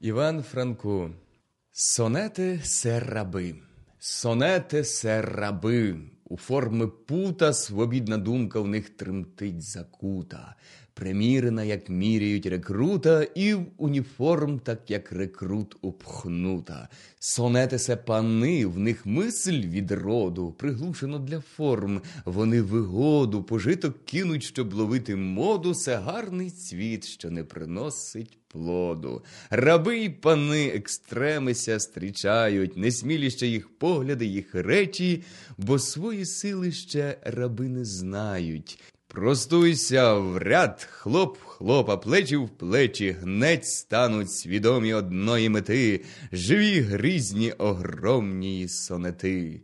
Іван Франко. Сонети се раби. Сонети се раби. У форми пута свобідна думка в них тремтить закута, примірена, як міряють рекрута, і в уніформ, так як рекрут упхнута. Сонети се пани, в них мисль від роду, приглушено для форм. Вони вигоду, пожиток кинуть, щоб ловити моду, це гарний цвіт, що не приносить плоду. Раби й пани екстремися стрічають, несмілі ще їх погляди, їх речі, бо свої сили ще раби не знають. Простуйся в ряд, хлоп, хлопа, плечі в плечі, гнець стануть свідомі одної мети, живі грізні огромні сонети.